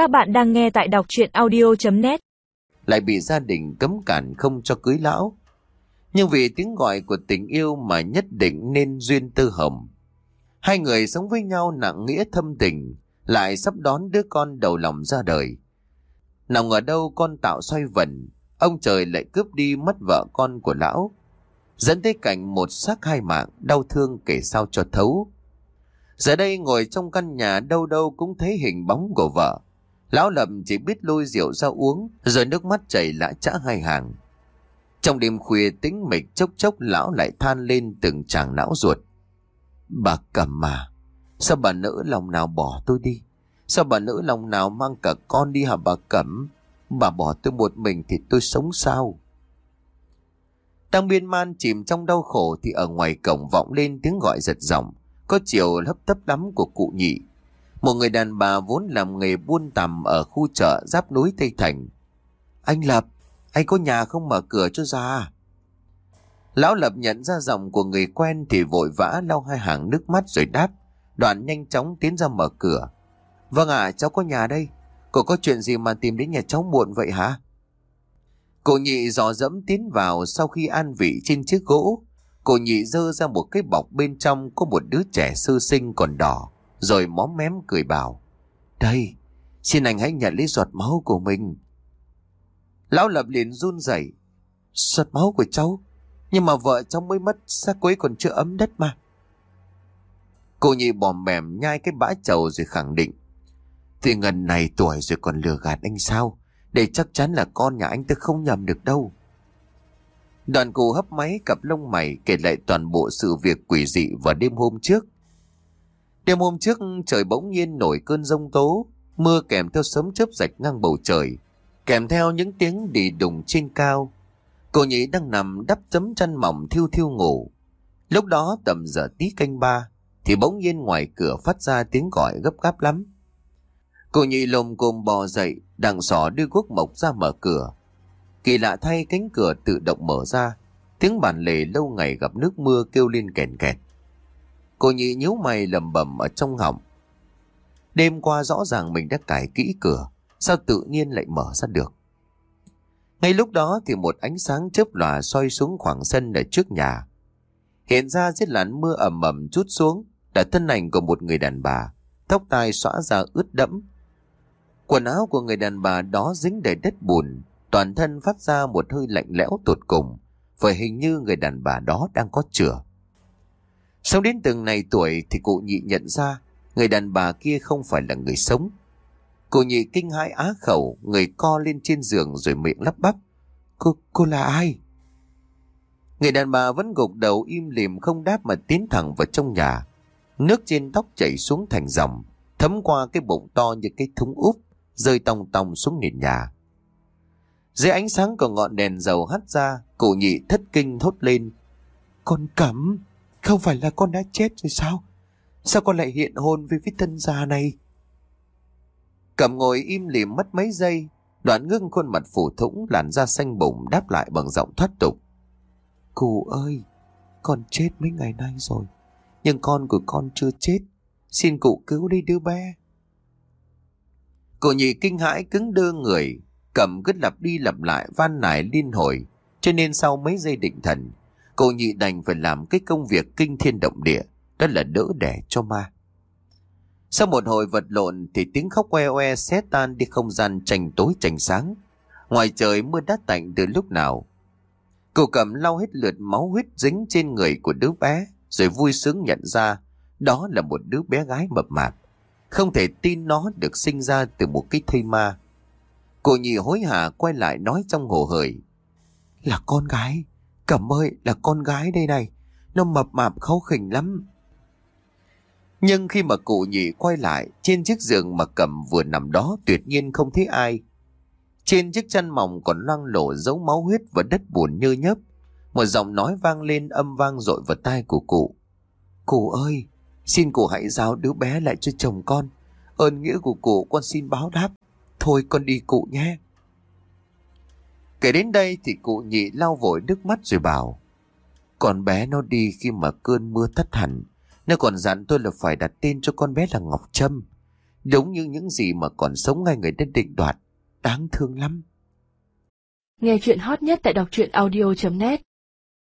Các bạn đang nghe tại đọc chuyện audio.net lại bị gia đình cấm cản không cho cưới lão. Nhưng vì tiếng gọi của tình yêu mà nhất định nên duyên tư hồng. Hai người sống với nhau nặng nghĩa thâm tình, lại sắp đón đứa con đầu lòng ra đời. nào ngờ đâu con tạo xoay vần, ông trời lại cướp đi mất vợ con của lão. Dẫn tới cảnh một xác hai mạng, đau thương kể sao cho thấu. Giờ đây ngồi trong căn nhà đâu đâu cũng thấy hình bóng của vợ. Lão lầm chỉ biết lôi rượu ra uống, rồi nước mắt chảy lã chã hai hàng. Trong đêm khuya tĩnh mịch chốc chốc lão lại than lên từng chàng não ruột. Bà cầm mà, sao bà nữ lòng nào bỏ tôi đi? Sao bà nữ lòng nào mang cả con đi hả bà cẩm? Bà bỏ tôi một mình thì tôi sống sao? Đang biên man chìm trong đau khổ thì ở ngoài cổng vọng lên tiếng gọi giật giọng, có chiều hấp tấp lắm của cụ nhị. Một người đàn bà vốn làm nghề buôn tầm ở khu chợ giáp núi Tây Thành. Anh Lập, anh có nhà không mở cửa cho ra? Lão Lập nhận ra giọng của người quen thì vội vã lau hai hàng nước mắt rồi đáp. Đoạn nhanh chóng tiến ra mở cửa. Vâng ạ, cháu có nhà đây. Cô có chuyện gì mà tìm đến nhà cháu muộn vậy hả? Cô nhị dò dẫm tiến vào sau khi an vị trên chiếc gỗ. Cô nhị dơ ra một cái bọc bên trong có một đứa trẻ sơ sinh còn đỏ, rồi móm mém cười bảo. Đây, xin anh hãy nhận lấy giọt máu của mình. Lão lập liền run rẩy Giọt máu của cháu, nhưng mà vợ cháu mới mất, xác quấy còn chưa ấm đất mà. Cô nhị bòm mềm nhai cái bã chầu rồi khẳng định. Thì ngần này tuổi rồi còn lừa gạt anh sao? Để chắc chắn là con nhà anh tôi không nhầm được đâu. Đoàn cụ hấp máy cặp lông mày kể lại toàn bộ sự việc quỷ dị vào đêm hôm trước. Đêm hôm trước trời bỗng nhiên nổi cơn rông tố, mưa kèm theo sấm chớp rạch ngang bầu trời, kèm theo những tiếng đi đùng trên cao. Cô nhị đang nằm đắp tấm chăn mỏng thiêu thiêu ngủ. Lúc đó tầm giờ tí canh ba, thì bỗng nhiên ngoài cửa phát ra tiếng gọi gấp gáp lắm. Cô nhị lồm cồm bò dậy, đằng sỏ đưa guốc mộc ra mở cửa. Kỳ lạ thay cánh cửa tự động mở ra, tiếng bản lề lâu ngày gặp nước mưa kêu lên kèn kẹt. Cô nhị nhíu mày lầm bầm ở trong họng. Đêm qua rõ ràng mình đã cài kỹ cửa, sao tự nhiên lại mở ra được? Ngay lúc đó thì một ánh sáng chớp lòa soi xuống khoảng sân ở trước nhà. Hiện ra dưới làn mưa ẩm ẩm chút xuống là thân ảnh của một người đàn bà, tóc tai xõa ra ướt đẫm. Quần áo của người đàn bà đó dính đầy đất bùn, toàn thân phát ra một hơi lạnh lẽo tột cùng, và hình như người đàn bà đó đang có chữa. Sống đến từng này tuổi thì cụ nhị nhận ra người đàn bà kia không phải là người sống. Cụ nhị kinh hãi á khẩu, người co lên trên giường rồi miệng lắp bắp. Cô, cô là ai? Người đàn bà vẫn gục đầu im lìm không đáp mà tiến thẳng vào trong nhà. Nước trên tóc chảy xuống thành dòng, thấm qua cái bụng to như cái thúng úp, rơi tòng tòng xuống nền nhà. Dưới ánh sáng của ngọn đèn dầu hắt ra, cụ nhị thất kinh thốt lên. Con cắm! Không phải là con đã chết rồi sao? Sao con lại hiện hồn với cái thân già này? Cẩm ngồi im lìm mất mấy giây, đoạn ngưng khuôn mặt phủ thủng làn da xanh bụng đáp lại bằng giọng thoát tục. Cụ ơi, con chết mấy ngày nay rồi, nhưng con của con chưa chết. Xin cụ cứu đi đứa bé. Cụ nhị kinh hãi cứng đơ người, cầm cứ lặp đi lặp lại van nài liên hồi, cho nên sau mấy giây định thần, cô nhị đành phải làm cái công việc kinh thiên động địa, đó là đỡ đẻ cho ma. Sau một hồi vật lộn thì tiếng khóc oe oe xé tan đi không gian tranh tối tranh sáng. Ngoài trời mưa đã tạnh từ lúc nào. cô cầm lau hết lượt máu huyết dính trên người của đứa bé, rồi vui sướng nhận ra đó là một đứa bé gái mập mạp. Không thể tin nó được sinh ra từ một cái thây ma. Cô nhị hối hả quay lại nói trong hồ hởi. Là con gái, cẩm ơi là con gái đây này, nó mập mạp kháu khỉnh lắm. Nhưng khi mà cụ nhị quay lại, trên chiếc giường mà cầm vừa nằm đó tuyệt nhiên không thấy ai. Trên chiếc chăn mỏng còn loang lổ dấu máu huyết và đất buồn như nhấp. Một giọng nói vang lên âm vang dội vào tai của cụ. Cụ ơi, xin cụ hãy giao đứa bé lại cho chồng con. Ơn nghĩa của cụ con xin báo đáp. Thôi con đi cụ nhé. Kể đến đây thì cụ nhị lau vội nước mắt rồi bảo. Con bé nó đi khi mà cơn mưa thất hẳn. Nó còn dặn tôi là phải đặt tên cho con bé là Ngọc Trâm. Đúng như những gì mà còn sống ngay người đất định đoạt. Đáng thương lắm. Nghe chuyện hot nhất tại đọc truyện audio.net